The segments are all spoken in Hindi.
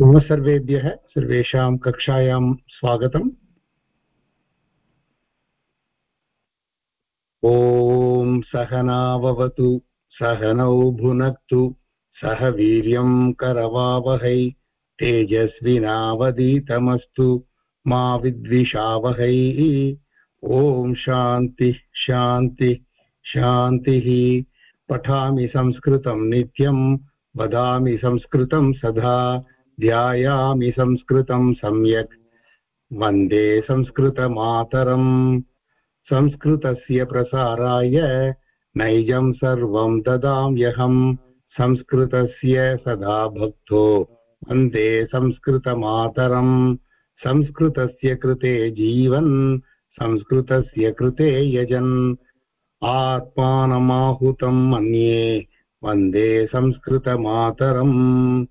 नमः सर्वेभ्यः, सर्वेषां कक्षायां स्वागतम्। ॐ सहनाववतु, सहनौ भुनक्तु, सह वीर्यं करवावहै तेजस्विनावदीतमस्तु मा विद्विषावहै। ॐ शान्तिः शान्तिः शान्तिः। पठामि संस्कृतं नित्यं, वदामि संस्कृतं सदा। ध्यायामि संस्कृतं सम्यक्। वंदे संस्कृतमातरम्। संस्कृतस्य प्रसाराय नैजं सर्वं ददाम्यहम्। संस्कृतस्य सदा भक्तो। वंदे संस्कृतमातरम्। संस्कृतस्य कृते जीवन्। संस्कृतस्य कृते यजन्। आत्मानमाहुतं मन्ये। वंदे संस्कृतमातरम्।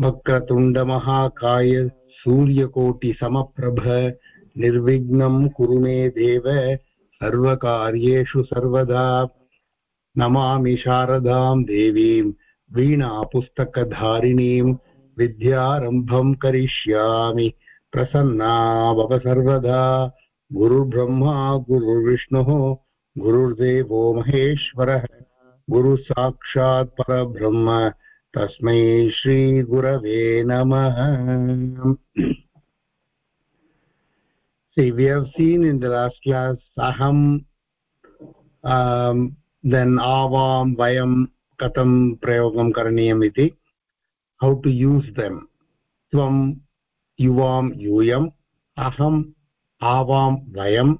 वक्रतुण्डमहाकाय सूर्यकोटिसमप्रभ निर्विघ्नं कुरु मे देव सर्वकार्येषु सर्वदा। नमामि शारदां देवीं वीणापुस्तकधारिणीं विद्यारम्भं करिष्यामि प्रसन्ना भव सर्वदा। गुरुर्ब्रह्मा, गुरुर्विष्णुः, गुरुर्देवो महेश्वरः गुरुसाक्षात् परब्रह्म। तस्मै श्रीगुरवे नमः see we have seen in the last class aham um, then avam vayam katam prayogam karaniyam iti how to use them tvam yuvam yuyam aham avam vayam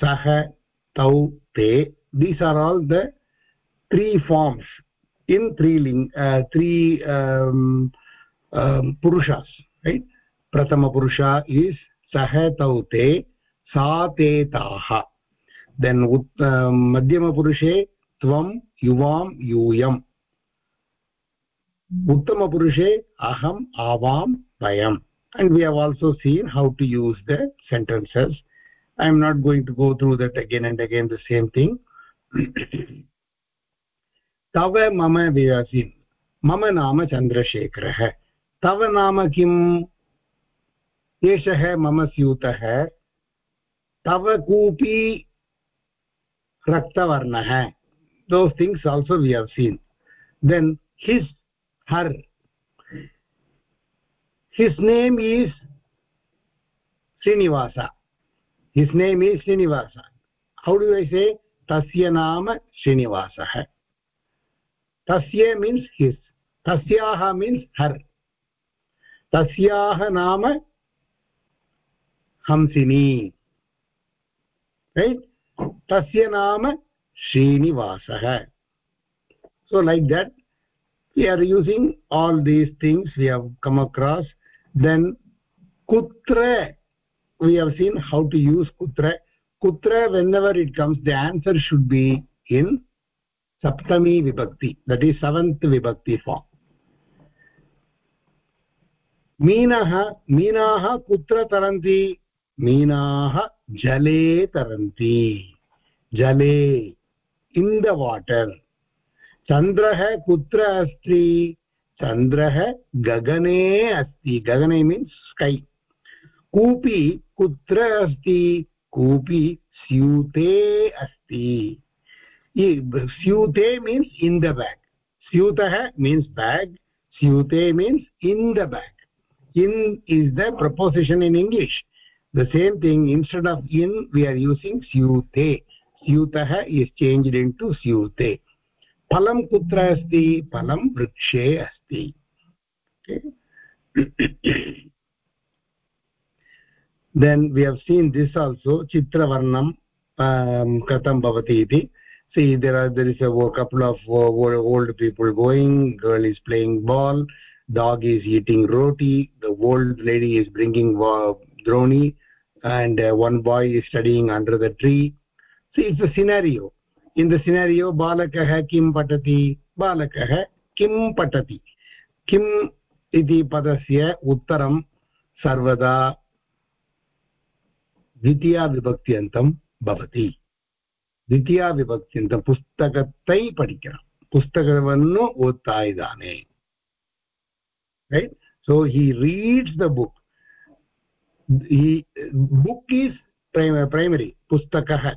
sah tau te these are all the three forms in three ling uh, three um, um, purushas right prathama purusha is sah tau te sa te taha then uh, madhyama purushe tvam yuvam yuyam purushe aham avam vayam and we have also seen how to use the sentences i am not going to go through that again and again the same thing तव मम विवसि मम नाम चन्द्रशेखरः। तव नाम किम्? एषः मम स्यूतः। तव कूपी रक्तवर्णः। Those things also we have seen then his her his name is Srinivas his name is Srinivas how do I say तस्य नाम श्रीनिवासः तस्य मीन्स् हिस् तस्याः मीन्स् हर् तस्याः नाम हंसिनी रैट् तस्य नाम श्रीनिवासः. So like that we are using all these things we have come across then कुत्र we have seen how to use कुत्र कुत्र whenever it comes the answer should be in saptami vibhakti that is seventh vibhakti form. मीनः, मीनाः कुत्र तरन्ति? मीनाः जले तरन्ति. जले इन् द वाटर् चन्द्रः कुत्र अस्ति? चन्द्रः गगने अस्ति. गगने मीन्स् स्कै कूपी कुत्र अस्ति? कूपी स्यूते अस्ति. स्यूते मीन्स् इन् द बेग् स्यूतः मीन्स् बेग् स्यूते means in the bag in is the preposition in English the same thing instead of in we are using स्यूते स्यूतः इस् चेञ्ज्ड् इन् टु स्यूते फलं कुत्र अस्ति फलं वृक्षे अस्ति then we have seen this also chitravarnam um, katam bhavati see there are there is a couple of uh, old people going girl is playing ball dog is eating roti the old lady is bringing uh, droni and uh, one boy is studying under the tree see it's a scenario in the scenario balakah kim patati balakah kim patati kim iti padasya uttaram sarvada द्वितीया विभक्त्यन्तं भवति द्वितीय विभक्ति पुस्तक पढ़ पुस्तक ओद्ताने so he reads the book book is primary पुस्तकः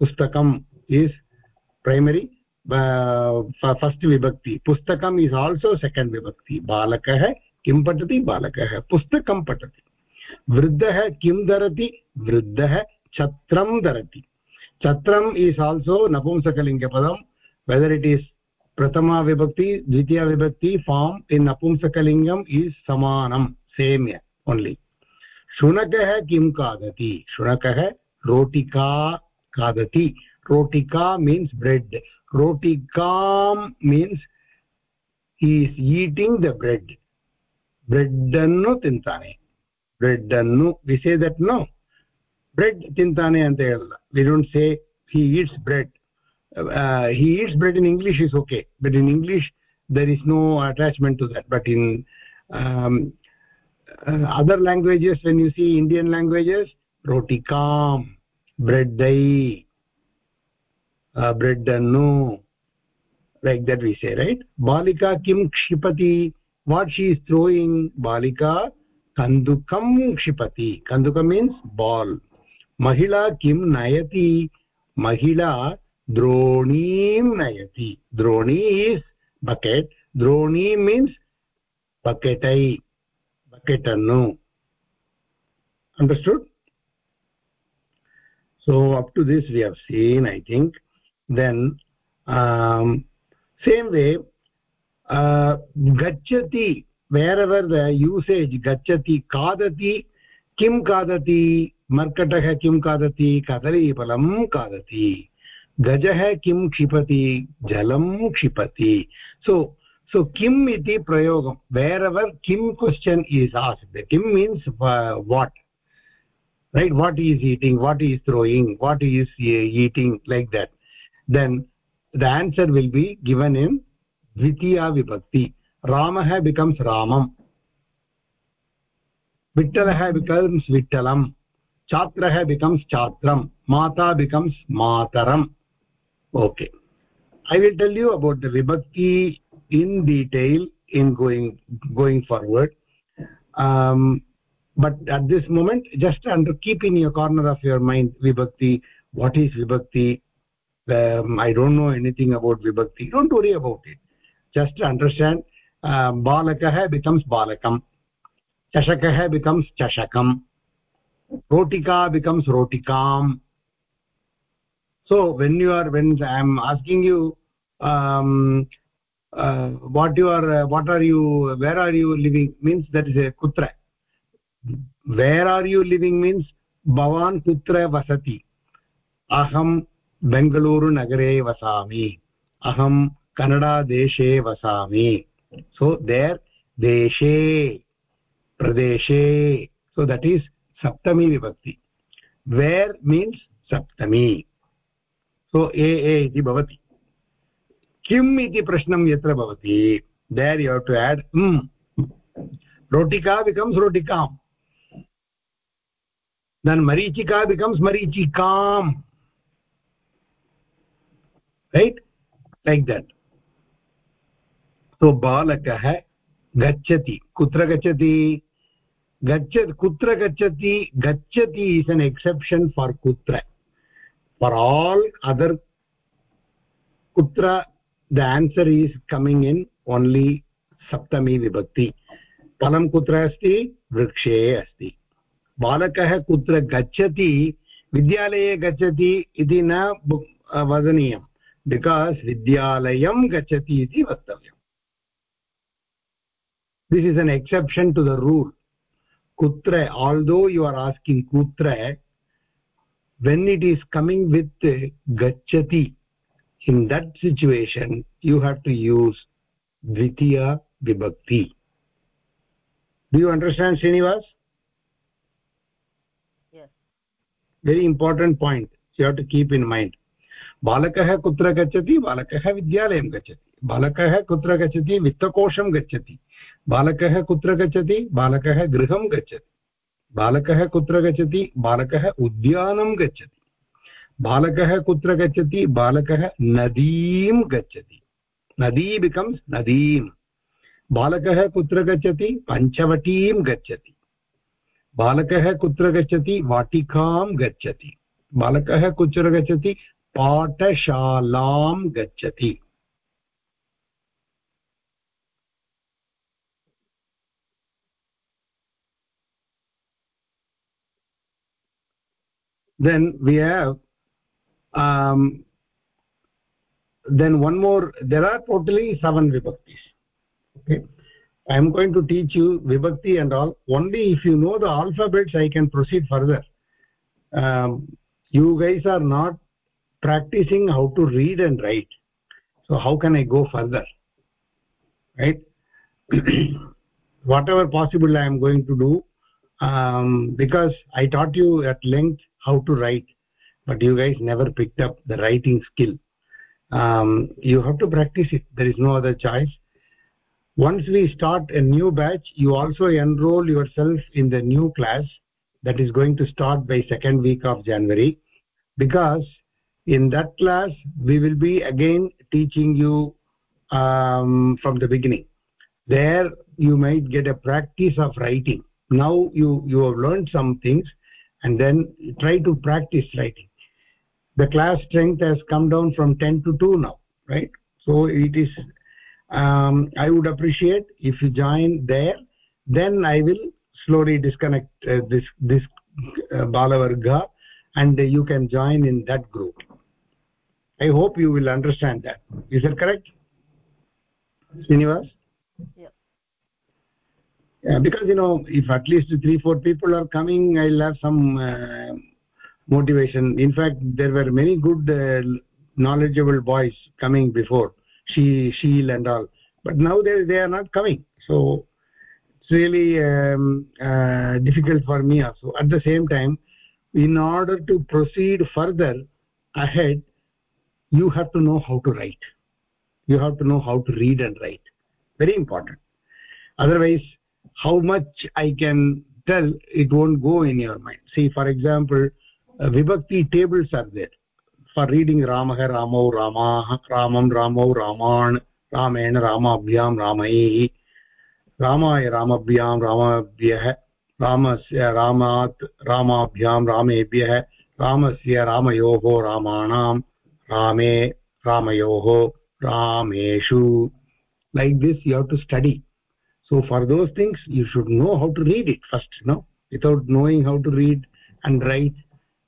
पुस्तकम् इस् प्रैमरि विभक्ति पुस्तकम् इज़ आल्सो सेकेंड विभक्ति बालक किं पठति बालकः पुस्तक पढ़ती वृद्ध किं धरती वृद्ध छत्रम धरती chatram is also napumsakalinga padam whether it is prathama vibhakti dvitiya vibhakti form in napumsakalingam is samanam same only शुनकः किं खादति शुनकः रोटिका खादति रोटिका means bread रोटिकां means he is eating the bread bread annu tintane bread annu we say that no bread tintane ante we don't say he eats bread. Uh, he eats bread in english is okay but in english there is no attachment to that. But in um, uh, other languages when you see indian languages rotikam bread dai uh, bread no like that we say right? Balika kim kshipati what she is throwing balika kandukam kshipati. Kanduka means ball. महिला किं नयति? महिला द्रोणीं नयति। द्रोणी इस् बकेट् द्रोणी मीन्स् बकेटै bucket Annu understood so up to this we have seen I think then same way गच्छति वेर् एवर् द यूसेज् गच्छति खादति किं खादति मर्कटः किं खादति कदलीफलं खादति गजः किं क्षिपति जलं क्षिपति सो so kim iti prayogam wherever kim question is asked kim means uh, what right what he is eating what he is throwing what he is eating like that then the answer will be given in dvitiya vibhakti ramah becomes ramam vittalah becomes vittalam छात्रः बिकम्स् छात्रं माता becomes Mataram. Okay I will tell you about the vibhakti in detail in going going forward but at this moment just under keep in your corner of your mind vibhakti what is vibhakti I don't know anything about vibhakti don't worry about it just understand बालकः बिकम्स् बालकं चषकः बिकम्स् चषकम् rotika becomes rotikam so when you are when i am asking you um, uh, what you are uh, what are you where are you living means that is a kutra where are you living means bhavan kutra vasati aham बेङ्गलूरुनगरे वसामि अहं कन्नडादेशे वसामि सो देर् देशे प्रदेशे सो दट् सप्तमी विभक्ति। वेर् मीन्स् सप्तमी। सो ए ए इति भवति। किम् इति प्रश्नं यत्र भवति देर् यु टु एड् रोटिका बिकम्स् रोटिकाम्। देन् मरीचिका बिकम्स् मरीचिकाम्। Right? Like that. So balakah gachati kutra गच्छ कुत्र गच्छति गच्छति इस् एन् एक्सेप्षन् फार् कुत्र. फार् आल् अदर् कुत्र the answer is coming in only saptami vibhakti. फलं कुत्र अस्ति? वृक्षे अस्ति. बालकः कुत्र गच्छति? विद्यालये गच्छति इति न वदनीयं. बिकास् विद्यालयं गच्छति इति वक्तव्यम्. This is an exception to the rule kutra although you are asking kutra when it is coming with gachati in that situation you have to use dvitiya vibhakti. Do you understand srinivas? Yes. Very important point. You have to keep in mind बालकः कुत्र गच्छति, बालकः विद्यालयं गच्छति। बालकः कुत्र गच्छति, वित्तकोशं गच्छति। बालकः कुत्र गच्छति, बालकः गृहं गच्छति। बालकः कुत्र गच्छति, बालकः उद्यानं गच्छति। बालकः कुत्र गच्छति, बालकः नदीं गच्छति। नदी बिकम्स् नदीं बालकः कुत्र गच्छति, पञ्चवटीं गच्छति। बालकः कुत्र गच्छति, वाटिकां गच्छति। बालकः कुत्र गच्छति पाठशालां गच्छति then we have um, then one more there are totally seven vibhaktis okay i am going to teach you vibhakti and all only if you know the alphabets i can proceed further um, you guys are not practicing how to read and write. So how can i go further? Right? Whatever possible i am going to do um, because i taught you at length how to write but you guys never picked up the writing skill. Um, you have to practice it. There is no other choice. Once we start a new batch you also enroll yourself in the new class that is going to start by second week of january because in that class we will be again teaching you um, from the beginning. There you might get a practice of writing. Now you you have learned some things and then try to practice writing. The class strength has come down from 10 to 2 now right? So it is um, i would appreciate if you join there. Then i will slowly disconnect uh, this this uh, balavarga and you can join in that group i hope you will understand that. Is that correct srinivas? Yeah. Yeah, because you know if at least three four people are coming i'll have some uh, motivation. In fact there were many good uh, knowledgeable boys coming before she sheel and all. But now they they are not coming. So it's really um, uh, difficult for me also. At the same time in order to proceed further ahead you have to know how to write you have to know how to read and write very important otherwise how much i can tell it won't go in your mind see for example uh, vibhakti tables are there for reading ramah ramau ramah ramam ramau raman ramen ramabhyam ramaihi रामाय रामभ्यां रामभ्यः रामस्य रामात् रामाभ्यां रामेभ्यः रामस्य रामयोः रामाणां rame ramayoho rameshu like this you have to study. So for those things you should know how to read it first you know. Without knowing how to read and write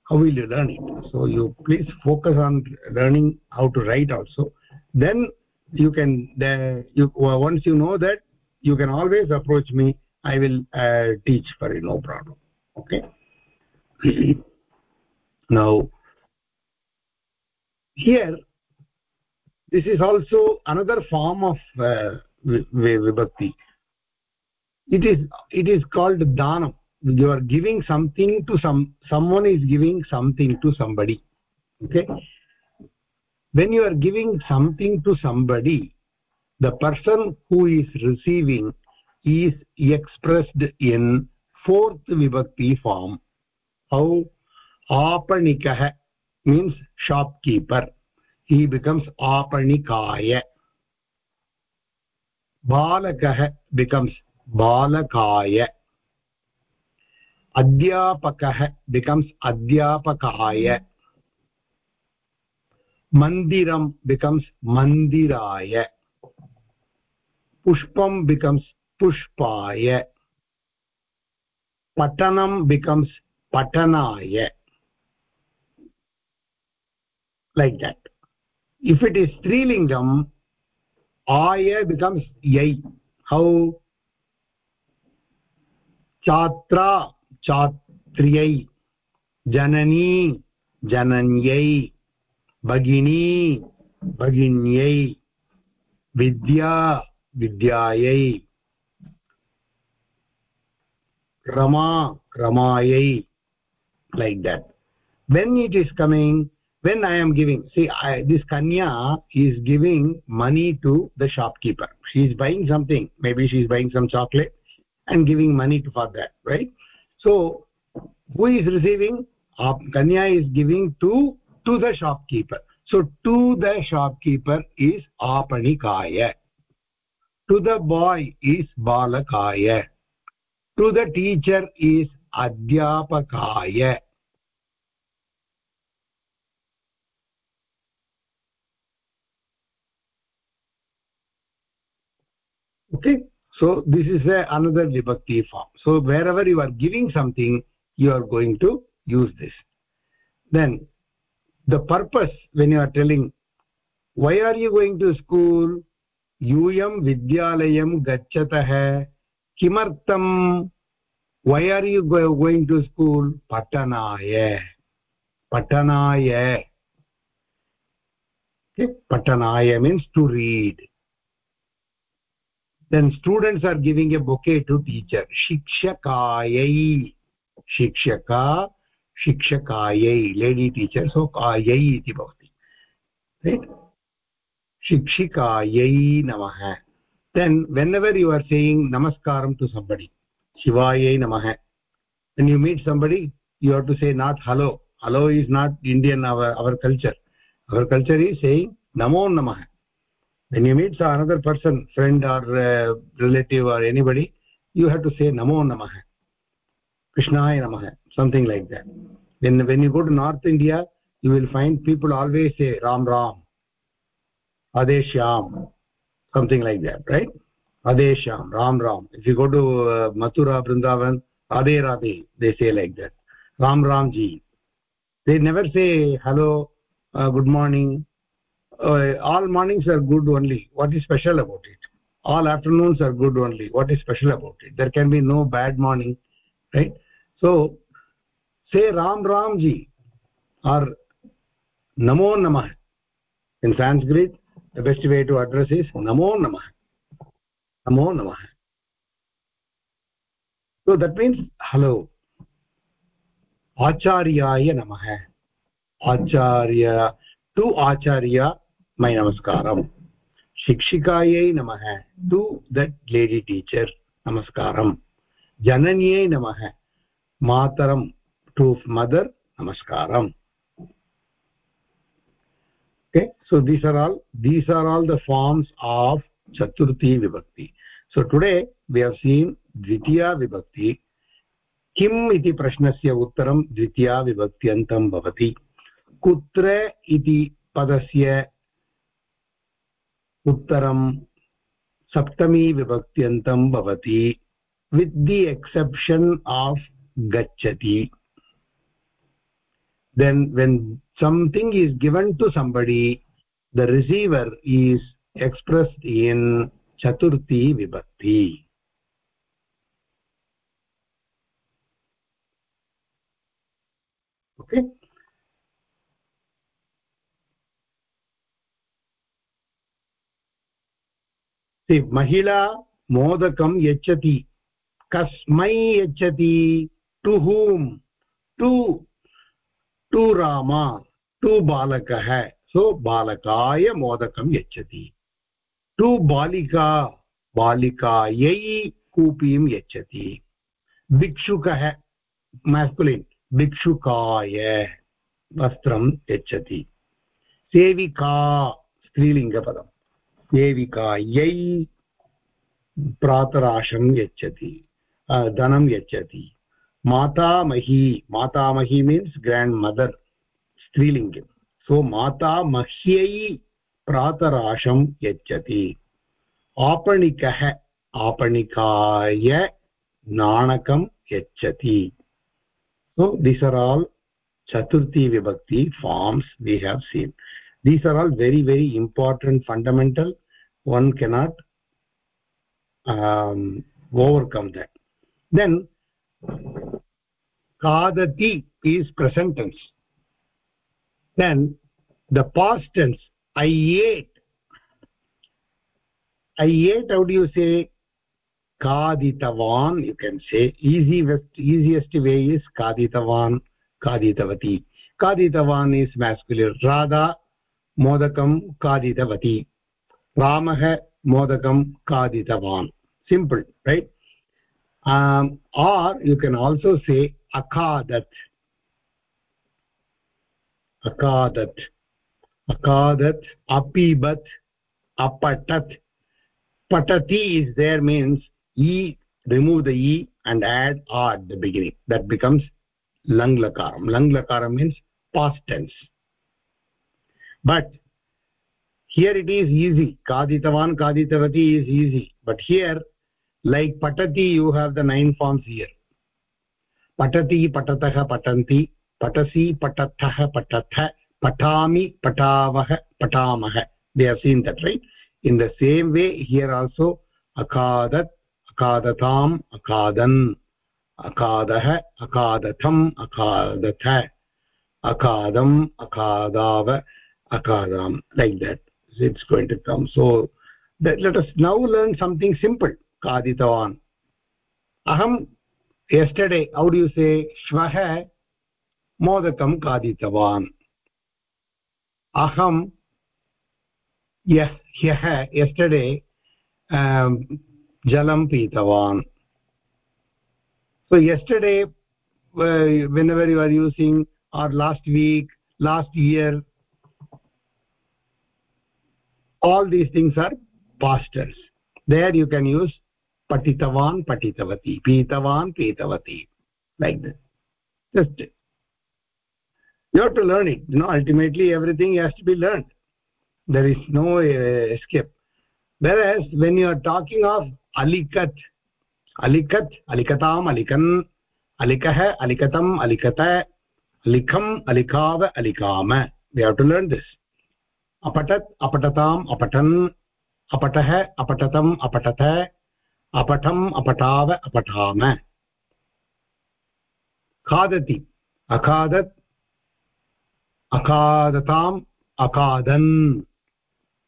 how will you learn it? So you please focus on learning how to write also. Then you can the, you uh, once you know that you can always approach me. I will uh, teach for no problem. Okay? Now here this is also another form of uh, vibhakti. It is it is called danam you are giving something to some someone is giving something to somebody. Okay? When you are giving something to somebody the person who is receiving is expressed in fourth vibhakti form. How? Apanikah means shopkeeper. He becomes apanikaya balakah becomes बालकाय अध्यापकः बिकम्स् अध्यापकाय मन्दिरं बिकम्स् मन्दिराय पुष्पं बिकम्स् पुष्पाय पठनं बिकम्स् पठनाय like that if it is strilingam aya becomes yai how छात्रा छात्र्यै जननी जनन्यै भगिनी भगिन्यै विद्या विद्यायै Rama ramaयै like that when it is coming when i am giving see I, this kanya is giving money to the shopkeeper. She is buying something. Maybe she is buying some chocolate and giving money to for that right? So who is receiving? Kanya is giving to to the shopkeeper. So to the shopkeeper is apanikaya to the boy is balakaya to the teacher is adhyapakaya okay so this is a, another vibhakti form so wherever you are giving something you are going to use this then the purpose when you are telling why are you going to school यूयं विद्यालयं गच्छतः किमर्थं why are you going to school patanaya patanaya okay patanaya means to read then students are giving a bouquet to teacher shikshakayai shikshaka shikshakayai lady teacher so kayai iti bhavati right shikshikayai namah then whenever you are saying namaskaram to somebody shivayai namah when you meet somebody you have to say not hello hello is not indian our our culture our culture is saying namo namah when you meet another person friend or uh, relative or anybody you have to say namo namah krishnaya namah something like that. When when you go to north india you will find people always say ram ram adeshyam something like that right? Adeshyam ram ram. If you go to uh, mathura vrindavan ade radhe they say like that. Ram ram ji. They never say hello uh, good morning all mornings are good only what is special about it all afternoons are good only what is special about it there can be no bad morning right so say ram ram ji or namo namah in sanskrit the best way to address is namo namah namo namah so that means hello acharyaya namah acharya to acharya मै नमस्कार शिक्षिकायै नमः। टु दट् लेडि टीचर् नमस्कार जनन्यै नम। मातरं टू मदर् नमस्कार okay so these are all these are all the forms of चतुर्थी विभक्ति so today we have seen द्वितीया विभक्ति किम् इति प्रश्नस्य उत्तरं द्वितीया विभक्त्यन्तं भवति कुत्र इति पदस्य उत्तर सप्तमी विभक्त्यन्तं भवति। वित् दि एक्सेप्शन् आफ् गच्छति। Then when something is given to somebody the receiver is express in chaturthi vibhakti okay okay? See mahila modakam yachati kasmai yachati to whom to to Ram, to बालकः। सो, बालकाय मोदकं यच्छति। टु बालिका, बालिकायै कूपीं यच्छति। भिक्षुकः मेस्कुलिन् भिक्षुकाय वस्त्रं यच्छति। सेविका स्त्रीलिङ्गपदं सेविकायै प्रातराशं यच्छति धनं यच्छति। मातामही मातामही मीन्स् ग्राण्ड् मदर् स्त्रीलिङ्गं। सो मातामह्यै प्रातराशं यच्छति। आपणिकः, आपणिकाय नाणकं यच्छति। So, these are all chaturthi vibhakti forms we have seen these are all very very important fundamental. One cannot um, overcome that. Then kadati is present tense. Then the past tense i ate. I ate how do you say? Kaditavan you can say. Easiest easiest way is kaditavan kaditavati. Kaditavan is masculine. Radha मोदकं खादितवती। रामः मोदकं खादितवान्। Simple right or you can also say अखादत् अखादत् अखादत् अपिबत् अपठत् पठति is there means e remove the e and add at the beginning that becomes लङ्लकारं लङ्लकारं means past tense but here it is easy kaditavan kaditavati is easy but here like patati you have the nine forms here patati patatah patanti patasi patathah patatha patami patavah patamah they have seen that right in the same way here also akadat akadatam akadan akadah akadatham akadatha akadam akadav akadam like that it's going to come so that, let us now learn something simple kaditavan aham yesterday how do you say shvah modakam kaditavan aham yes ह्यः yesterday um, jalam pitavan so yesterday uh, whenever you are using or last week last year all these things are past tense there you can use patitavan patitavati pitavan pitavati like that just you have to learn it. You know ultimately everything has to be learned. There is no uh, escape. Whereas when you are talking of alikat alikat alikatam alikan alikah alikatam alikata alikam alikav alikama we have to learn this अपठत् अपठताम् अपठन् अपठः अपठतम अपठत अपठम अपठाव अपठाम। खादति, अखादत्, अखादताम् अखाद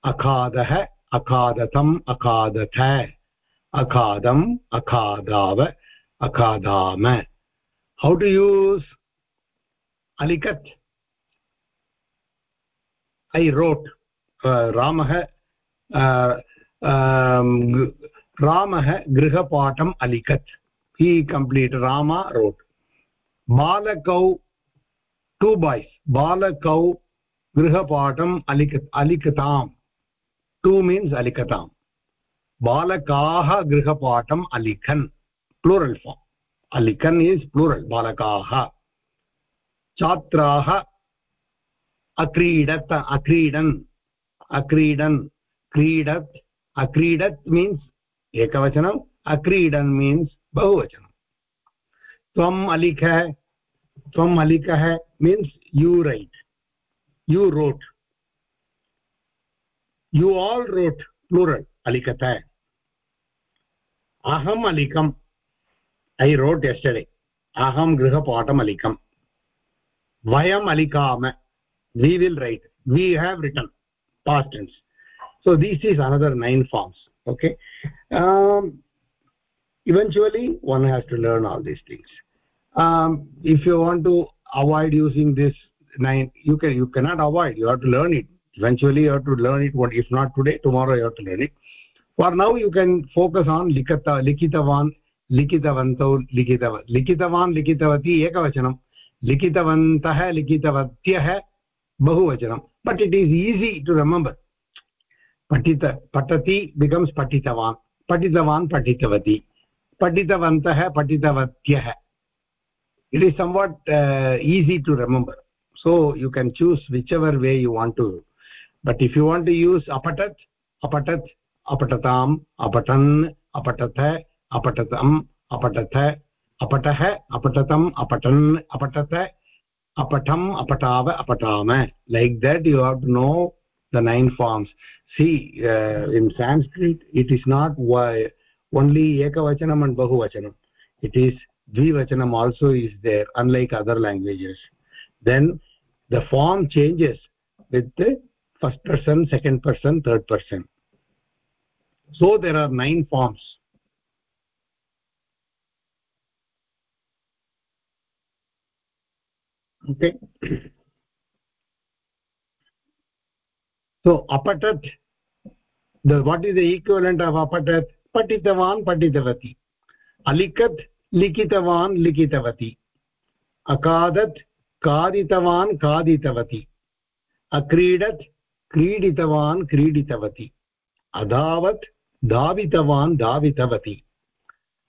अखादः, अखादतम् अखादत अखादम्, अखादाव, अखादाम। हौ टु यूस् अलिकत् uh, ramah uh, um, ramah grihapatam alikat he complete rama wrote balakau two boys balakau grihapatam alikat alikatam to means अलिखताम् बालकाः गृहपाठम् अलिखन् प्लूरल् फार्म् अलिखन् इस् प्लूरल् बालकाः छात्राः अक्रीडत्, अक्रीडन् अक्रीडन्, क्रीडत्, अक्रीडत् मीन्स् एकवचनं, अक्रीडन् मीन्स् बहुवचनं. त्वम् अलिखः त्वम् अलिखः means you right you wrote you all wrote plural अलिखत. अहम् अलिखम् ऐ रोट् यस्टडे अहं गृहपाठम् अलिखम् वयम् अलिखाम we will write. We have written past tense. So this is another nine forms okay? Um, eventually one has to learn all these things. Um, if you want to avoid using this nine you can you cannot avoid. You have to learn it. Eventually you have to learn it. What if not today tomorrow you have to learn it. For now you can focus on likata likitavan likitavantau likitav likitavan likitavati ekavachanam likitavantah likitavatyah बहुवचनं। But it is easy to remember पठित पठति बिकम्स् पठितवान् पठितवान् पठितवती पठितवन्तः पठितवत्यः it is somewhat easy to remember so you can choose whichever way you want to but if you want to use अपठत् अपठत् अपठताम् अपठन् अपठत अपठतम् अपठत अपठः अपठतम् अपठन् अपठत apatam apatava apatama like that you have to know the nine forms. See uh, in sanskrit it is not why only ekavachanam and bahuvachanam. It is dvivachanam also is there unlike other languages. Then the form changes with the first person second person third person. So there are nine forms okay? So अपठत् the what is the equivalent of अपठत् पठितवान् पठितवती अलिखत् लिखितवान् लिखितवती अखादत् खादितवान् खादितवती अक्रीडत क्रीडितवान् क्रीडितवती अधावत् धावितवान् धावितवती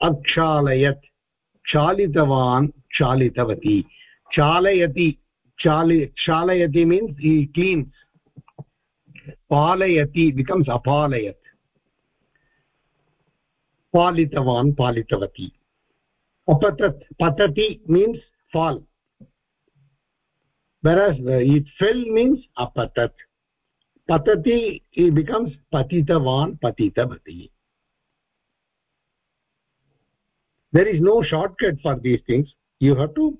अक्षालयत् क्षालितवान् क्षालितवती क्षालयति क्षालि क्षालयति मीन्स् हि क्लीन्स् पालयति बिकम्स् अपालयत् पालितवान् पालितवती अपतत् patati means fall whereas it fell means apatat patati it becomes patitavan patitavati there is no shortcut for these things you have to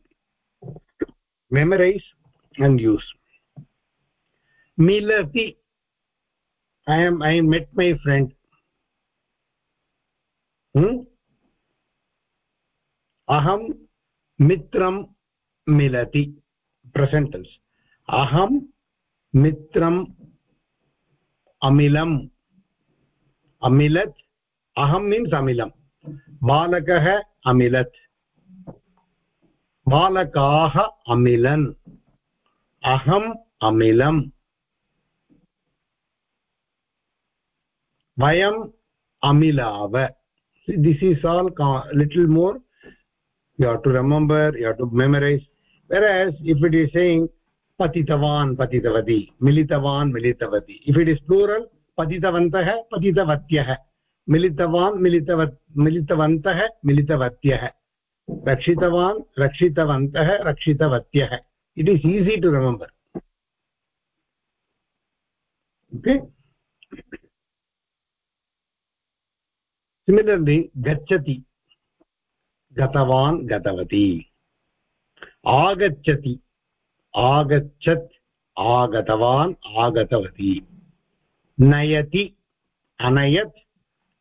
memorize and use. Milati i am, i met my friend. Hmm? अहं मित्रं मिलति प्रसेण्टेन्स् अहं मित्रम् अमिलम् अमिलत् अहं मीन्स् अमिलं बालकः अमिलत् बालकाः अमिलन्। अहम् अमिलम्। वयम् अमिलाव। This is all little more you have to remember you have to memorise whereas if it is saying पतितवान् पतितवती मिलितवान् मिलितवती इफ् इट् इस् प्लूरल् पतितवन्तः पतितवत्यः मिलितवान् मिलितव मिलितवन्तः मिलितवत्यः रक्षितवान्, रक्षितवन्तः, रक्षितवत्यः। It is easy to remember. Okay? Similarly gachati गतवान्, गतवती। आगच्छति। आगच्छत्, आगतवान्, आगतवती। नयति, अनयत्,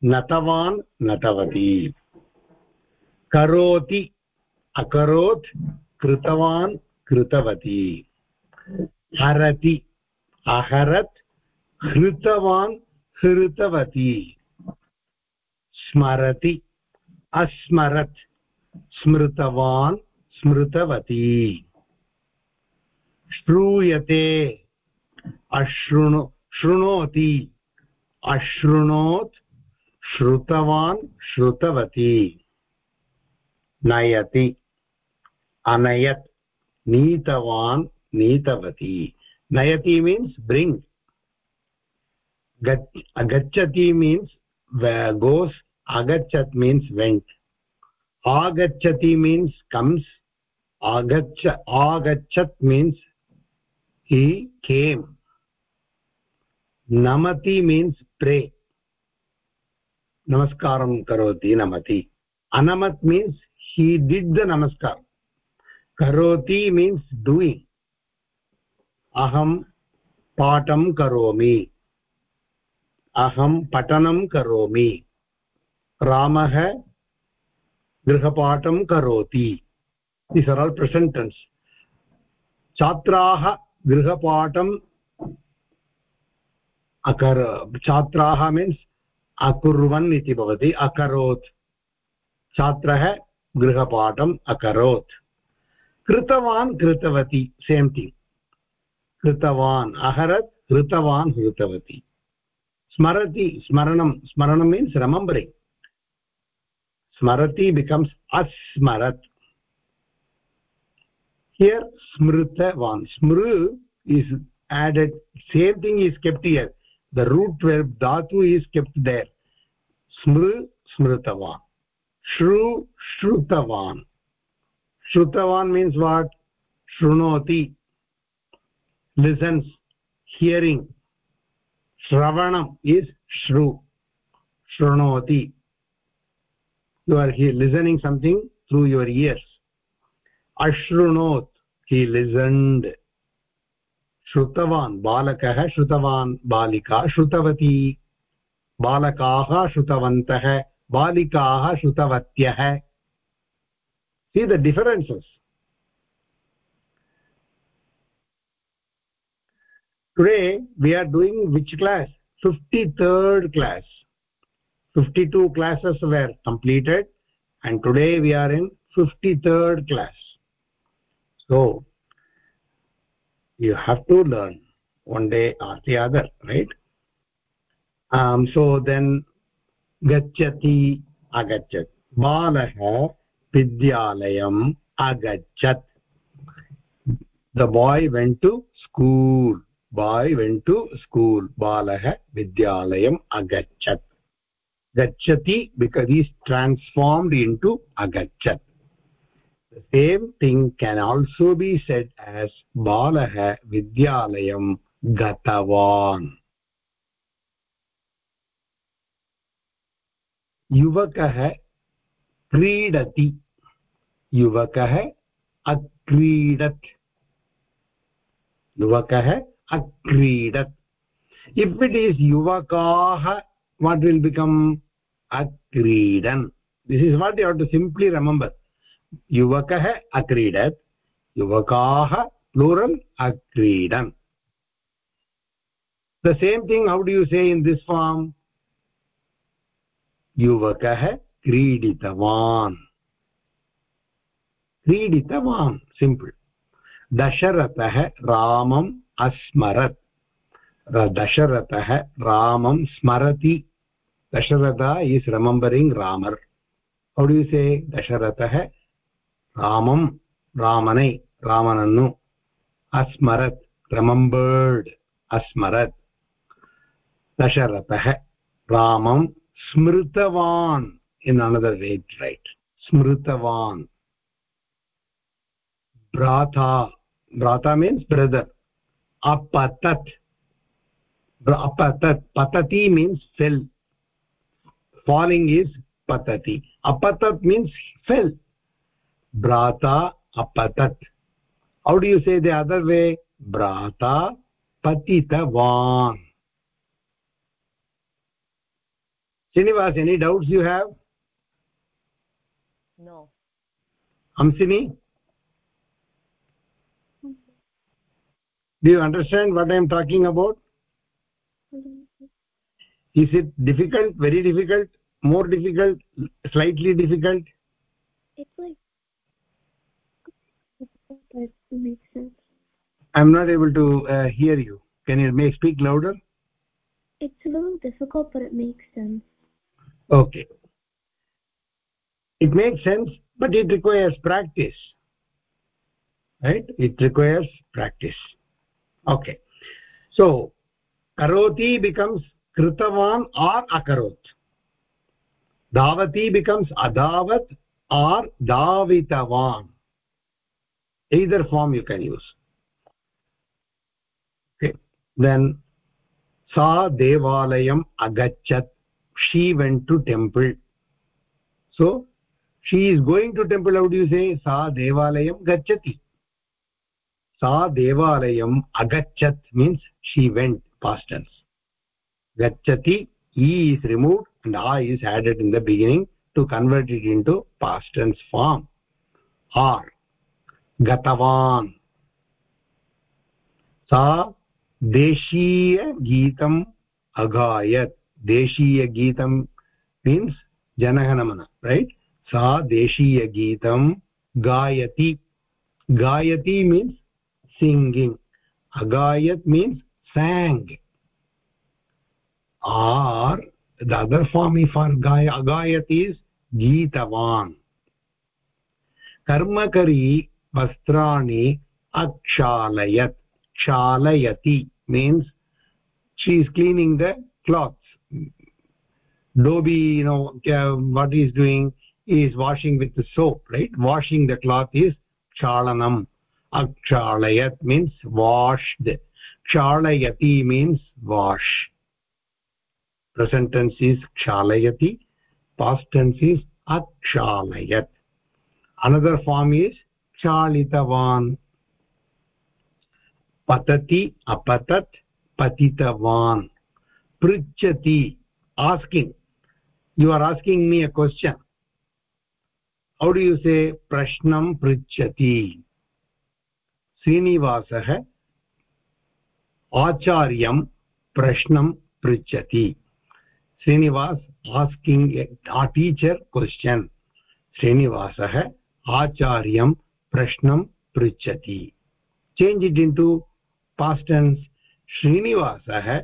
नतवान्, नतवती। करोति, अकरोत्, कृतवान्, कृतवती। हरति, अहरत्, हृतवान्, हृतवती। स्मरति, अस्मरत्, स्मृतवान्, स्मृतवती। श्रूयते अशृणु शृणोति अशृणोत् श्रुतवान्, श्रुतवती। नयति। अनयत्। नीतवान् नीतवती। नयति मीन्स् ब्रिङ्ग् गच्छति मीन्स् गोस्। अगच्छत् मीन्स् वेङ्ट् आगच्छति मीन्स् कम्स् आगच्छ, आगच्छत् मीन्स् हि केम् नमति मीन्स् प्रे नमस्कारं करोति नमति। अनमत् means he did the namaskar karoti means doing aham पाठं करोमि। अहं पठनं करोमि। रामः गृहपाठं करोति। दिस् आर् आल् प्रेसेण्टेन्स् छात्राः गृहपाठम् अकर, छात्राः मीन्स् अकुर्वन् इति भवति, अकरोत्। छात्रः गृहपाठम् अकरोत्। कृतवान् कृतवती सेम् थिङ्ग् कृतवान् अहरत्, कृतवान् कृतवती। स्मरति, स्मरणं स्मरणं मीन्स् रमम्बरे स्मरति बिकम्स् अस्मरत्। हियर् स्मृतवान्। स्मृ is added same thing is kept here the root where dhatu is kept there स्मृ स्मृतवान् श्रुतवान्। श्रुतवान् मीन्स् वाट् शृणोति लिसन्स् हियरिङ्ग् श्रवणम् इस् श्रु। शृणोति you are he listening something through your ears अशृणोत् he listened श्रुतवान्, बालकः श्रुतवान्, बालिका श्रुतवती। बालकाः श्रुतवन्तः। बालिकाः श्रुतवत्यः see the differences today we are doing which class 53rd class 52 classes were completed and today we are in 53rd class so you have to learn one day or the other right um, so then गच्छति। अगच्छत् बालः विद्यालयम् अगच्छत् the boy went to school boy went to school बालः विद्यालयम् अगच्छत् गच्छति because is transformed into अगच्छत् same thing can also be said as बालः विद्यालयं गतवान्। युवकः क्रीडति। युवकः अक्रीडत्। युवकः अक्रीडत्। इफ् इट् इस् युवकाः what will become अक्रीडन्। This is what you have to simply remember युवकः अक्रीडत्, युवकाः plural अक्रीडन्। The same thing how do you say in this form युवकः क्रीडितवान्। क्रीडितवान् सिम्पल् दशरथः रामम् अस्मरत्। दशरथः रामं स्मरति। दशरथ इस् रिमम्बरिङ्ग् रामर् हौ दशरथः? रामं, रामनै, रामनन्नु। अस्मरत् रिमम्बर्ड् अस्मरत्। दशरथः रामं smritavan in another way right? Smritavan. Brata brata means brother. Apatat. Apatat. Patati means fell. Falling is patati. Apatat means fell. Brata apatat. How do you say the other way? Brata patitavan Srinivas, any doubts you have? No. Hamsini? Do you understand what I am talking about? Is it difficult, very difficult, more difficult, slightly difficult? It's like that makes sense. I'm not able to uh, hear you. Can you make speak louder? It's a little difficult, but it makes sense okay. It makes sense but it requires practice. Right? It requires practice. Okay. So karoti becomes kritavan or akarot. Davati becomes adavat or davitavan either form you can use. Okay. Then sa devalayam agachat she went to temple so she is going to temple how do you say sa devalayam gachati sa devalayam agachat means she went past tense gachati e is removed and a is added in the beginning to convert it into past tense form or gatavan sa देशीयगीतम् अगायत् देशीयगीतं मीन्स् जनगणमन रैट् सा देशीयगीतं गायति। गायति means singing अगायत् means sang are the other form इ फार् गाय अगायत् इस् गीतवान् कर्मकरी वस्त्राणि अक्षालयत् क्षालयति means she is cleaning the cloth Dobby, you know uh, what he is doing is washing with the soap right washing the cloth is chalanam akshalayat means washed kshalayati means wash present tense is kshalayati past tense is akshalayat another form is chalitavan patati apatat patitavan pruchati asking you are asking me a question how do you say prashnam pruchati srinivasah acharyam prashnam pruchati srinivas asking a teacher question srinivasah acharyam prashnam pruchati change it into past tense srinivasah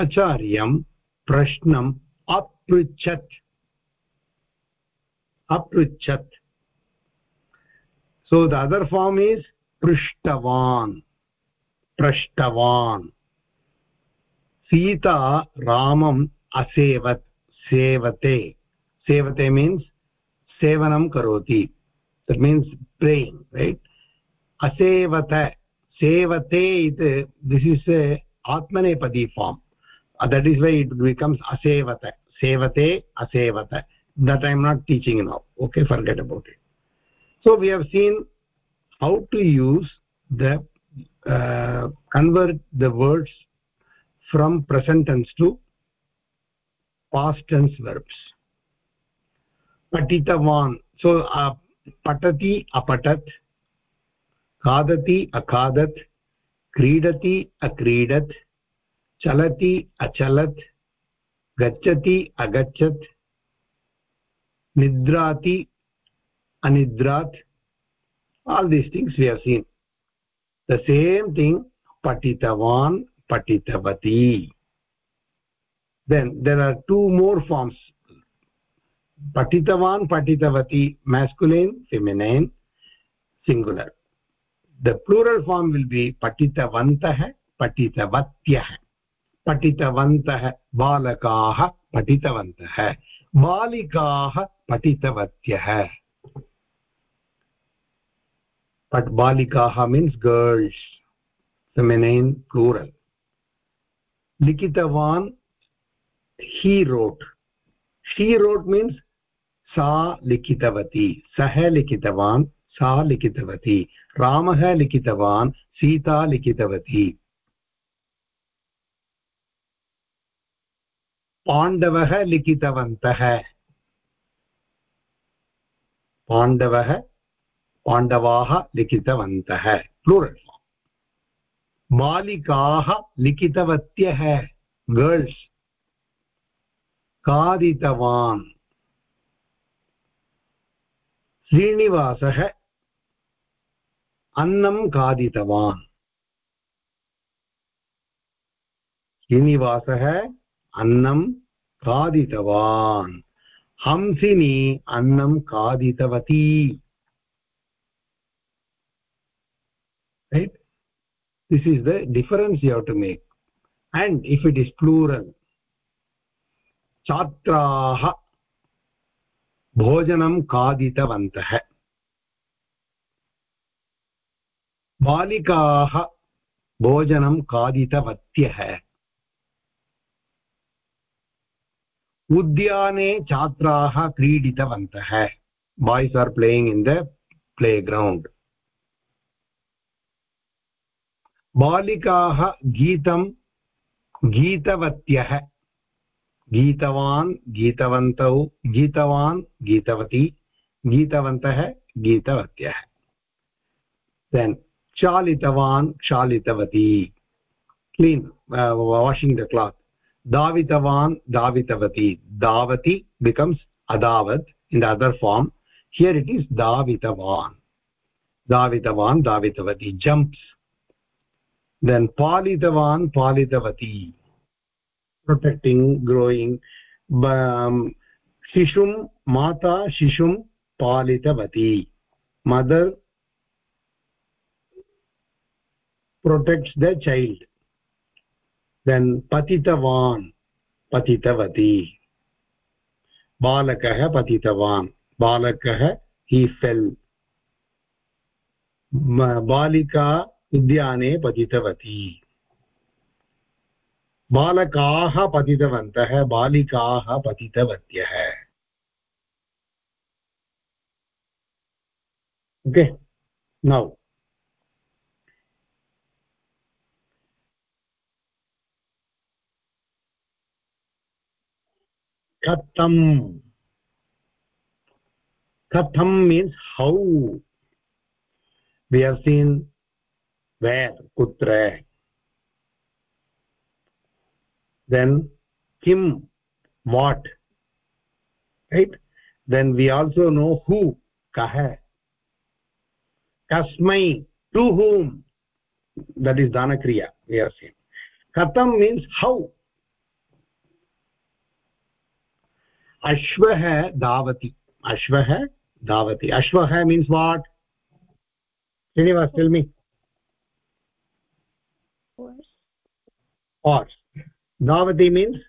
acharyam prashnam अपृच्छत्। अपृच्छत्। So the other form is पृष्टवान्। पृष्टवान्। सीता रामम् असेवत्, सेवते। सेवते मीन्स् सेवनं करोति। दट् मीन्स् प्रेयिङ्ग् रैट् असेवत, सेवते it this is a atmanepadi form that is why it becomes असेवत। Sevate asevata that i am not teaching now okay forget about it so we have seen how to use the uh, convert the words from present tense to past tense verbs patitavan so uh, patati apatat खादति अखादत् क्रीडति अक्रीडत् चलति अचलत् गच्छति, अगच्छत्, निद्राति, अनिद्रात् all these things we are seen the same thing पठितवान्, पठितवती। Then there are two more forms पठितवान्, पठितवती masculine feminine singular the plural form will be पठितवन्तः, पठितवत्यः। पठितवन्तः बालकाः पठितवन्तः, बालिकाः पठितवत्यः। पट् बालिकाः मीन्स् गर्ल्स् मेनैन् प्लूरल् लिखित he wrote he wrote means सा लिखितवती, सः लिखितवान्, सा लिखितवती, रामः लिखितवान्, सीता लिखितवती। पाण्डवः लिखितवन्तः पाण्डवः पाण्डवाः लिखितवन्तः प्लूरल् बालिकाः लिखितवत्यः गर्ल्स् खादितवान् श्रीनिवासः अन्नं खादितवान् श्रीनिवासः अन्नं खादितवान्। हंसिनी अन्नं खादितवती। This is the difference you have to make and if it is plural छात्राः भोजनं खादितवन्तः बालिकाः भोजनं खादितवत्यः उद्याने छात्राः क्रीडितवन्तः. Boys are playing in the playground बालिकाः गीतं गीतवत्यः. गीतवान्, गीतवन्तौ, गीतवान्, गीतवती, गीतवन्तः, गीतवत्यः. देन् क्षालितवान् क्षालितवती क्लीन् वाशिङ्ग् द क्लात् धावितवान् धावितवती धावति becomes अदावत् in the other form here it is धावितवान् धावितवान् धावितवती जम्प्स् देन् पालितवान् पालितवती protecting growing um, shishum mata shishum palitavati mother protects the child then पतितवान् पतितवती बालकः पतितवान् बालकः हि फेल् बालिका उद्याने पतितवती बालकाः पतितवन्तः बालिकाः पतितवत्यः ओके नौ कथम् katham means how we have seen where kutra then kim what right then we also know who kah kasmai to whom that is dana kriya we are saying katham means how अश्वः धावति। अश्वः धावति। अश्वः means what Srinivas tell me horse धावति मीन्स्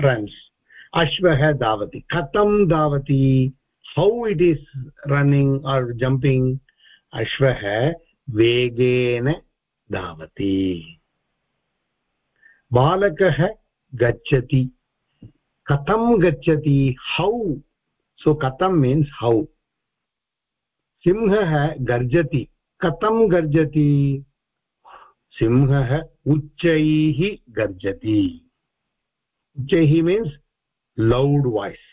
रन्स् अश्वः धावति कथं धावति how it is running or jumping अश्वः वेगेन धावति बालकः बालकः गच्छति। कथं गच्छति? हौ सो कथं मीन्स् हौ सिंहः गर्जति। कथं गर्जति? सिंहः उच्चैः गर्जति। उच्चैः मीन्स् लौड् वाय्स्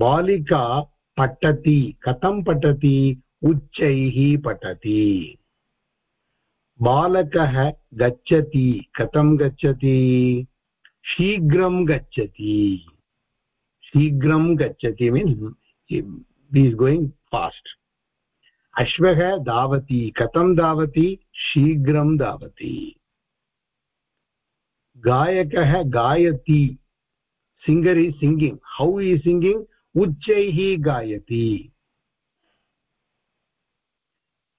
बालिका पठति। कथं पठति? उच्चैः पठति। बालकः गच्छति। कथं गच्छति? शीघ्रं गच्छति। शीघ्रं गच्छति मीन्स् इस् गोयिङ्ग् फास्ट् अश्वः धावति। कथं धावति? शीघ्रं धावति। गायकः गायति। सिङ्गर् इस् सिङ्गिङ्ग् हौ इ सिङ्गिङ्ग् उच्चैः गायति।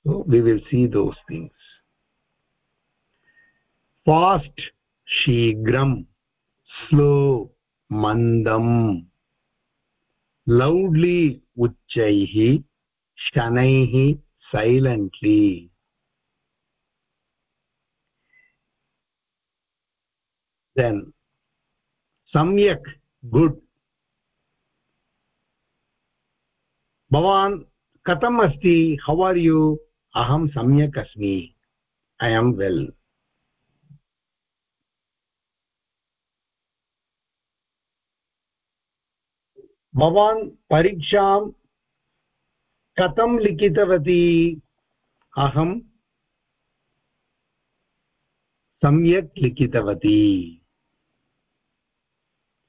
We will see those things fast शीघ्रं स्लो मन्दम् लौड्लि उच्चैः, शनैः, silently then samyak good भवान्, कथम् अस्ति? हौ आर् यु अहं सम्यक् अस्मि। ऐ एम् वेल् भवान् परीक्षां कथं लिखितवती? अहं सम्यक् लिखितवती।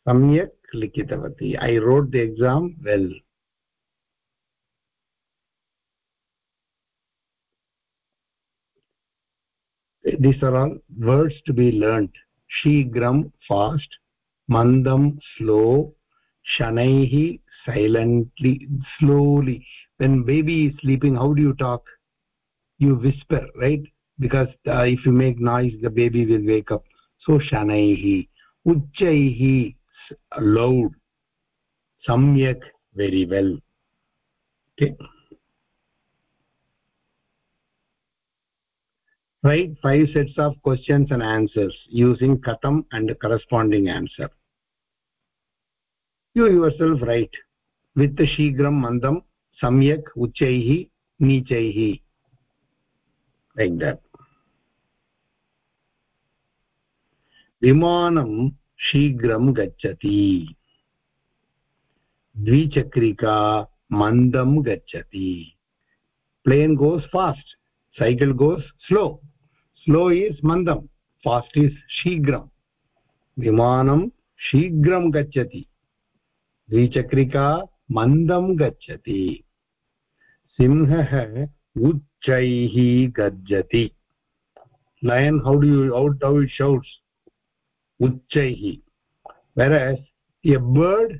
सम्यक् लिखितवती। I wrote the exam well these are all words to be learned शीघ्रं फास्ट् मन्दं slow shanaihi silently slowly. When baby is sleeping how do you talk? You whisper right? Because uh, if you make noise the baby will wake up. So shanaihi uchchaihi loud. Samyak very well. Okay. Write five sets of questions and answers using katam and the corresponding answer you yourself write with the shigram mandam सम्यक् उच्चैः नीचैः लैक् देट् विमानं शीघ्रं गच्छति द्विचक्रिका मन्दं गच्छति plane goes fast cycle goes slow slow is मन्दं फास्ट् इस् शीघ्रं विमानं शीघ्रं गच्छति द्विचक्रिका मंदम गच्छति। सिंहः उच्चैः गर्जति lion how do you out how it shouts उच्चैः। वेरस् ए बर्ड्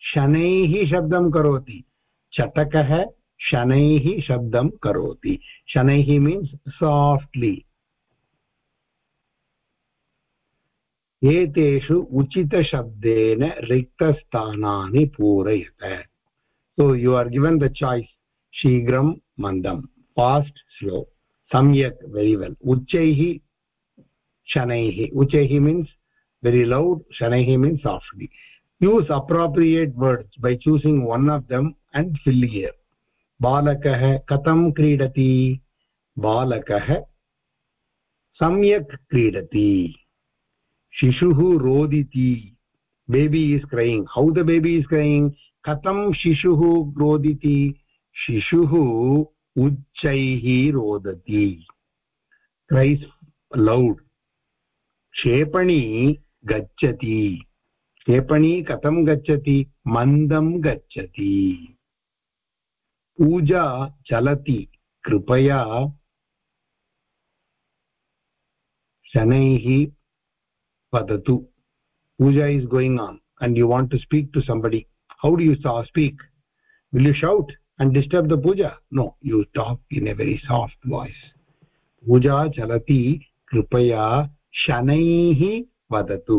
शनैः शब्दं करोति। चटकः शनैः शब्दं करोति। शनैः मीन्स् साफ्ट्लि एतेषु उचितशब्देन रिक्तस्थानानि पूरयत। So, you are given the choice, शीघ्रं मन्दं। फास्ट् स्लो सम्यक् वेरि वेल् उच्चैः, शनैः। उच्चैः मीन्स् वेरि लौड् शनैः means softly appropriate words by choosing one of them and fill here. बालकः, कथं क्रीडति? बालकः, सम्यक् क्रीडति। शिशुः रोदिति। Baby is crying how the baby is crying कथं शिशुः रोदिति? शिशुः उच्चैः रोदति। क्रैस् लौड् क्षेपणी गच्छति। क्षेपणी कथं गच्छति? मन्दं गच्छति। पूजा चलति। कृपया शनैः वदतु puja is going on and you want to speak to somebody how do you speak will you shout and disturb the puja no you talk in a very soft voice puja chalati kripaya shanaihi vadatu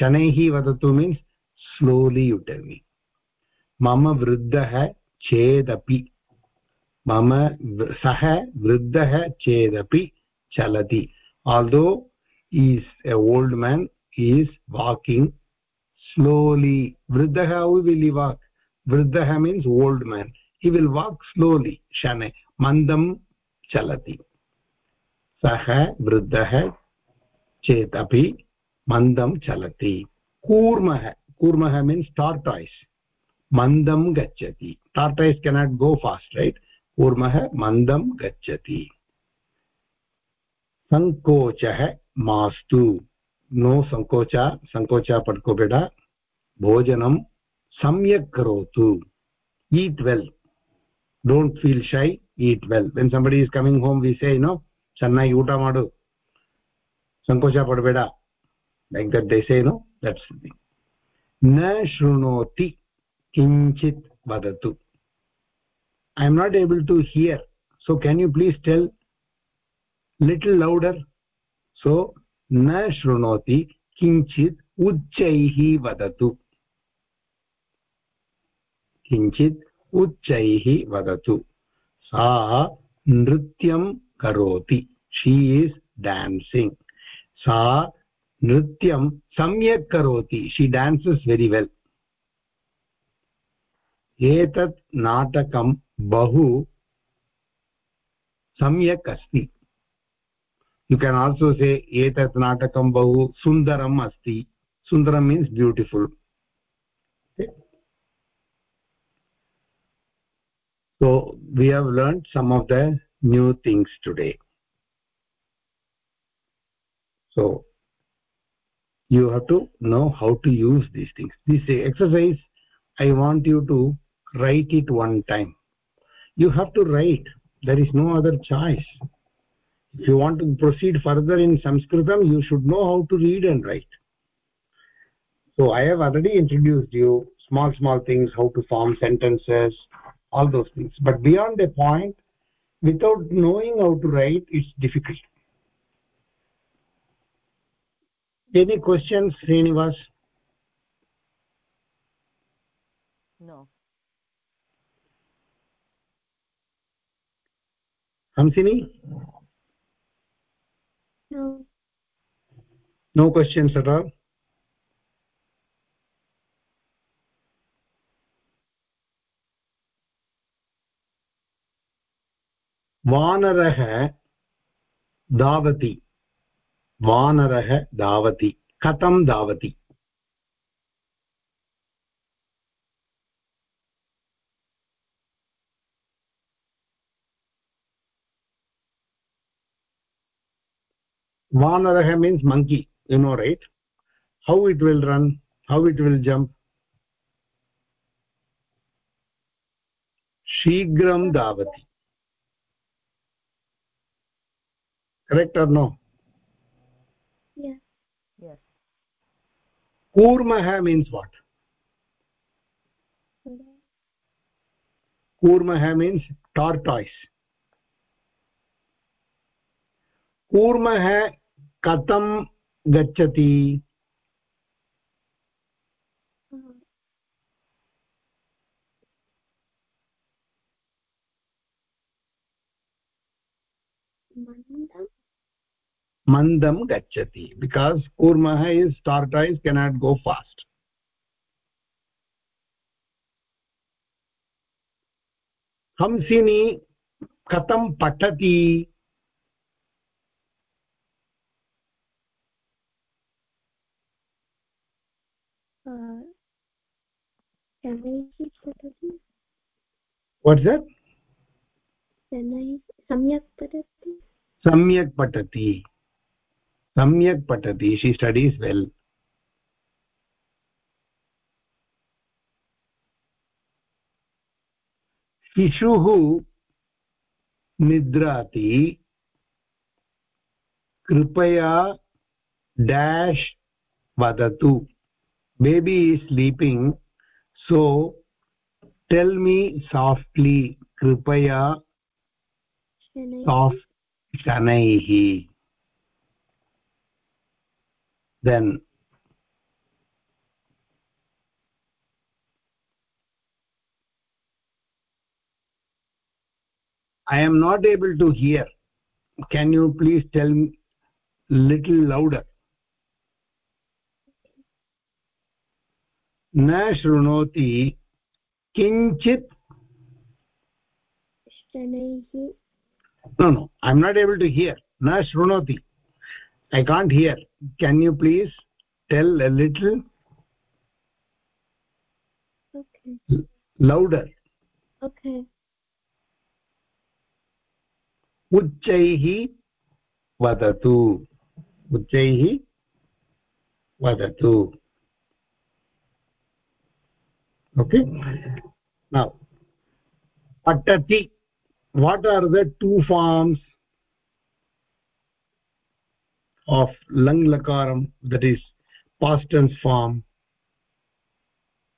shanaihi vadatu means slowly you tell me mama vruddha chedapi मम सः वृद्धः चेदपि चलति he is a old man he is walking slowly vruddhah how will he walk vruddhah means old man he will walk slowly shane mandam chalati सः वृद्धः चेदपि मन्दं चलति कूर्मः कूर्मः मीन्स् टार्टाय्स् मन्दं गच्छति tortoise cannot go fast right कूर्मः मन्दं गच्छति सङ्कोचः मास्तु नो सङ्कोच सङ्कोच पड्कोबेड भोजनं सम्यक् करोतु eat well don't feel shy eat well when somebody is coming home we say no ಚೆನ್ನಾಗಿ ಊಟ ಮಾಡು ಸಂಕೋಚ ಪಡಬೇಡ like that they say no that's ನ ಶೃಣೋತಿ ಕಿಂಚಿತ್ ವದತು i am not able to hear so can you please tell little louder so na shrunoti kinchit uccaihi vadatu किञ्चित् उच्चैः वदतु। सा नृत्यं करोति। She is dancing. सा नृत्यं सम्यक् करोति। She dances very well. एतत् नाटकं बहु सम्यक् अस्ति। you can also say etat natakam bahu sundaram means beautiful. So we have learned some of the new things today. So you have to know how to use these things. This exercise i want you to write it one time. You have to write. There is no other choice if you want to proceed further in sanskritam you should know how to read and write. So i have already introduced you small small things how to form sentences all those things. But beyond a point without knowing how to write it's difficult. Any questions srinivas? No. Hamsini no. Questions at all वानरः धावति वानरः धावति कथं धावति vanarah means monkey you know right how it will run how it will jump शीघ्रं धावति correct or no yes yes kurmah means what kurmah means tortoise कूर्मः कथं गच्छति? मन्दं गच्छति। Because कूर्मः is tortoise cannot go fast Hamsini कथं पठति? What's that? सम्यक् पठति। सम्यक् पठति। सम्यक् पठति। शी स्टडीस् वेल् शिशुः निद्राति। कृपया डेश् वदतु। Baby is sleeping. So tell me softly kripaya soft shanaihi then i am not able to hear. Can you please tell me little louder न शृणोति किञ्चित् शनैः no no i'm not able to hear na shrunoti i can't hear can you please tell a little okay louder okay उच्चैः वदतु उच्चैः वदतु okay? Now patati what are the two forms of lang lakaram that is past tense form?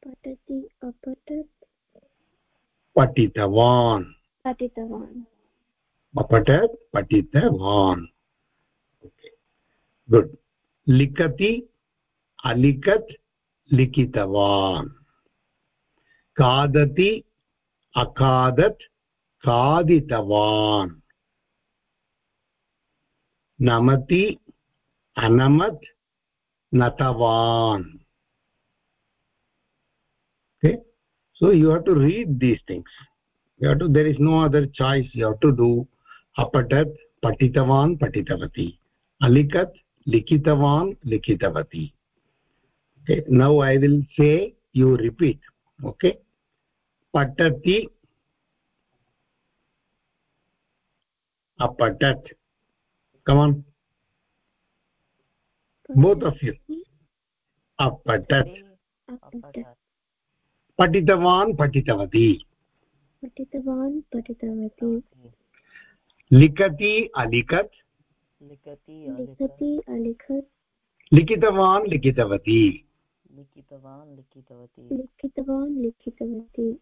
Patati apatat. Patitavan. Patitavan. Apatat patitavan. Okay. Good. Likati alikat likitavan. खादति अखादत् खादितवान् नमति, अनमत्, नतवान्। Okay so you have to read these things you have to there is no other choice you have to do अपठत् पठितवान् पठितवती अलिखत् लिखितवान् लिखितवती नौ I will say you repeat okay पठति अपठत् कमान् बोत् अफ् यु अपठत् पठितवान् पठितवती पठितवान् पठितवती लिखति अलिखत् लिखति अलिखत् लिखितवान् लिखितवती लिखितवान् लिखितवती। लिखितवान् लिखितवती।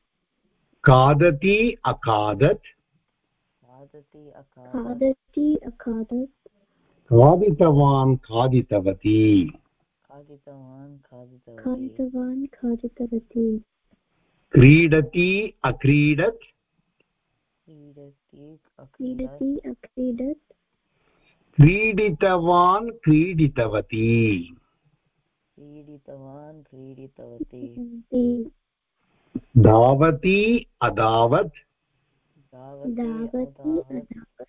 खादति अखादत्। खादति अखादत्। खादति अखादत्। खादितवान् खादितवती। खादितवान् खादितवती। खादितवान् खादितवती। क्रीडति अक्रीडत्। क्रीडति अक्रीडत्। क्रीडति अक्रीडत्। क्रीडितवान् क्रीडितवती। क्रीडितवान् क्रीडितवती। क्रीडति धावति अधावत् धावति धावति अधावत् अधावत्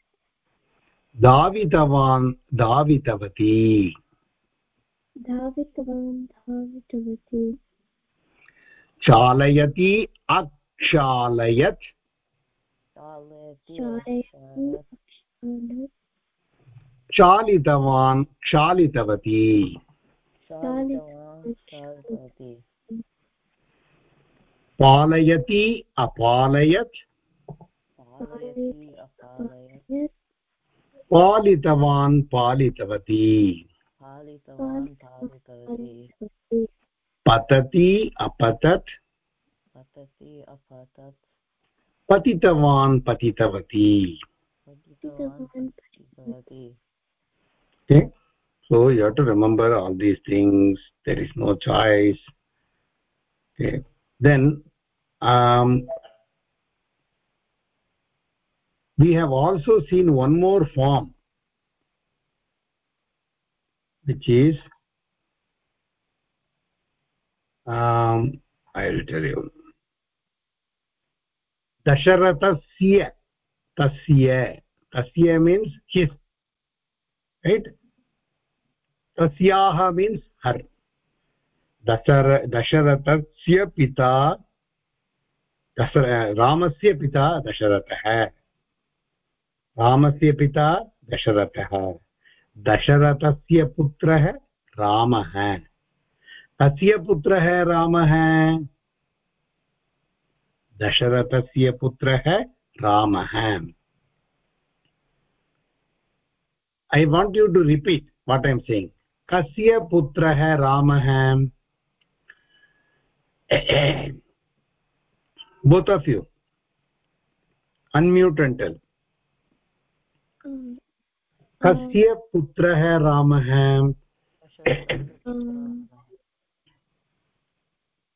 धावितवान् धावितवती। धावितवान् धावितवती। चालयति अक्षालयत्। क्षालितवती चालितवान् चालितवती पालयति अपालयत्। पालयति अपालयत् यत् पालितवान् पालितवती। पतति अपतत्। पतति अपतत् पतितवान् पतितवती। So you have to remember all these things. There is no choice. Okay. Then um we have also seen one more form which is um i will tell you. Dasharathasya tasya. Tasya means his right tasyaah means her. दशर, दशरथस्य पिता दश रामस्य पिता, दशरथः। रामस्य पिता, दशरथः। दशरथस्य पुत्रः रामः। कस्य पुत्रः रामः? दशरथस्य पुत्रः रामः। I want you to repeat what i am saying. कस्य पुत्रः रामः? बोत् आफ् यु अन्म्यूटेण्टल् कस्य पुत्रः रामः?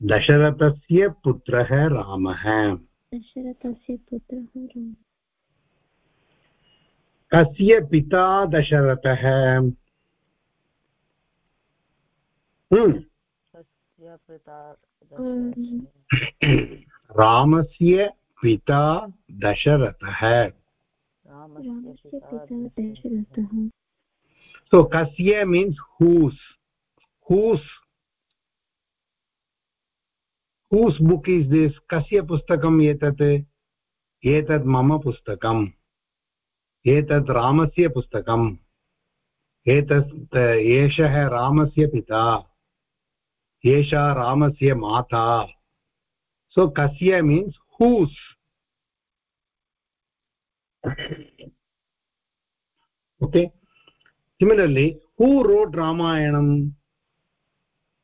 दशरथस्य पुत्रः रामः। दशरथस्य पुत्रः कस्य पिता दशरथः? रामस्य पिता दशरथः। सो कस्य means whose whose whose book is this कस्य पुस्तकम् एतत् एतत् मम पुस्तकम् एतत् रामस्य पुस्तकम् एतत् एषः रामस्य पिता एषा रामस्य माता। सो so, कस्य means whose okay similarly who wrote रामायणं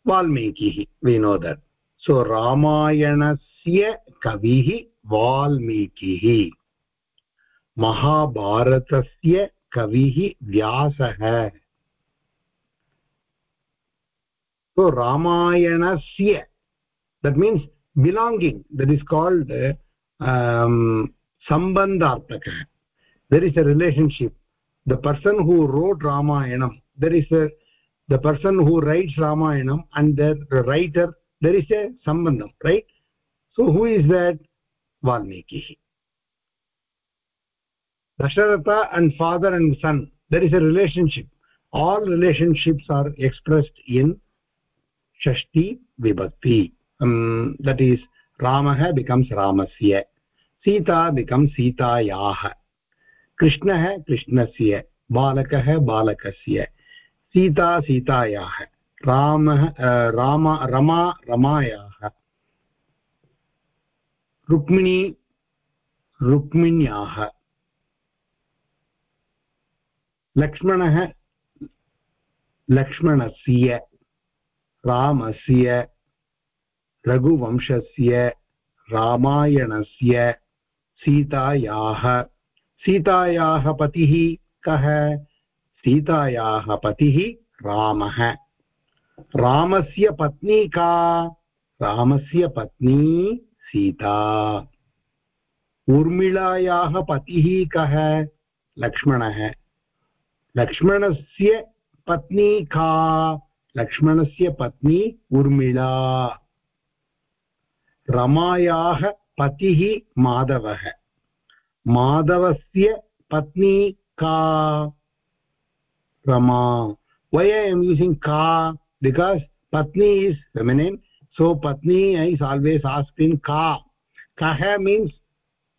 वाल्मीकिः वि नो देट् सो रामायणस्य कविः वाल्मीकिः महाभारतस्य कविः व्यासः so ramayanaस्य that means belonging that is called um, sambandhartakah there is a relationship. The person who wrote ramayanam there is a the person who writes ramayanam and the writer there is a sambandham right? So who is that? Valmiki. Dasharatha and father and son there is a relationship. All relationships are expressed in षष्टि विभक्ति। दट् ईस् रामः बिकम्स् रामस्य, सीता बिकम् सीतायाः, कृष्णः कृष्णस्य, बालकः बालकस्य, सीता सीतायाः, रामः राम, रमा, रमायाः। रुक्मिणी, रुक्मिण्याः। लक्ष्मणः, लक्ष्मणस्य। रामस्य, रघुवंशस्य, रामायणस्य, सीतायाः। सीतायाः पतिः कः? सीतायाः पतिः रामः। रामस्य पत्नी का? रामस्य पत्नी सीता। ऊर्मिळायाः पतिः कः? लक्ष्मणः। लक्ष्मणस्य पत्नी का? लक्ष्मणस्य पत्नी उर्मिला। रमायाः पतिः माधवः। माधवस्य पत्नी का? Rama. Why I am using का बिकास् पत्नी इस् फेमिनेन् सो पत्नी ऐस् आल्वेस् आस्किङ्ग् का कः मीन्स्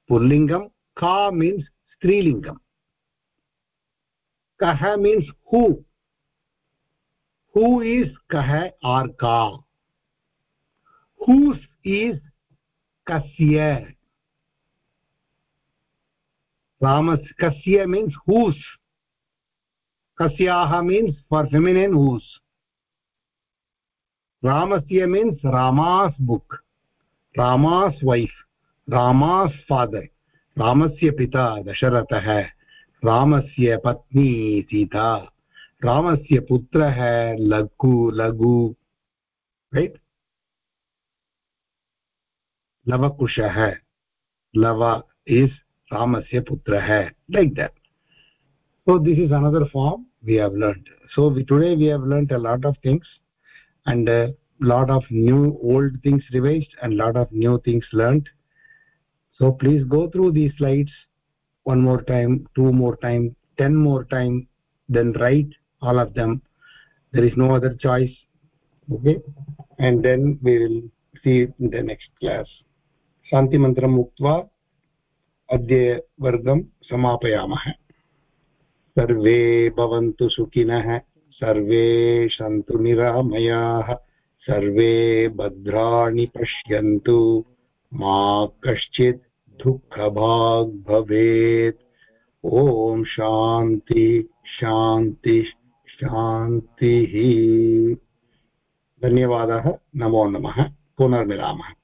पुल्लिङ्गं का मीन्स् स्त्रीलिङ्गम्। कः means who who is kah or ka whose is kasya ramas kasya means whose kasyaah means for feminine whose ramasya means rama's book rama's wife rama's father रामस्य पिता दशरथः रामस्य पत्नी सीता रामस्य पुत्रः लघु लघु रैट् लवकुशः Lava is ramasya putrah like that so this is another form we have learned so we, today we have learned a lot of things and a lot of new old things revised and lot of new things learned so please go through these slides one more time two more time ten more time then write all of them there is no other choice okay and then we will see in the next class shanti mantram uktva अद्य वर्गं समापयामः सर्वे भवन्तु सुखिनः सर्वे सन्तु निरामयाः सर्वे भद्राणि पश्यन्तु मा कश्चित् दुःखभाग् भवेत् ॐ शान्ति शान्ति शान्तिः। धन्यवादः। नमो नमः। पुनर्मिलामः।